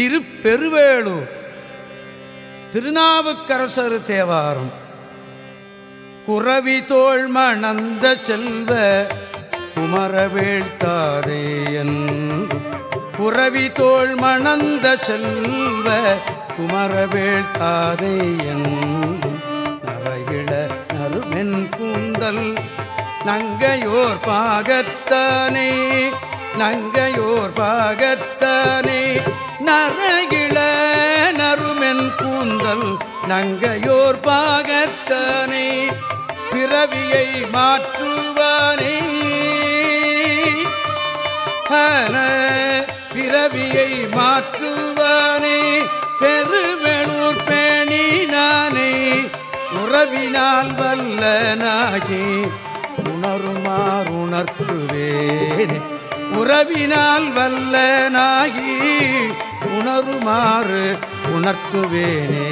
திருப்பெருவேளூர். திருநாவுக்கரசர் தேவாரம். குறவி தோள் மணந்த செல்வ குமரவேழ்த்தாதேயன் குறவி தோள் மணந்த செல்வ குமரவேழ்த்தாதேயன் நரையிள நறுமென் கூந்தல் நங்கையோர் பாகத்தானே நங்கையோர் பாகத்தானே. நறுமென் கூந்தல் நங்கையோர் பாகத்தானே பிறவியை மாற்றுவானே. பிறவியை மாற்றுவானே பெருவெளூர் பேணி நானே உறவினால் வல்லனாகி உணருமாறுணர்த்துவேனே உறவினால் வல்லனாகி உணருமாறு உணர்த்துவேனே.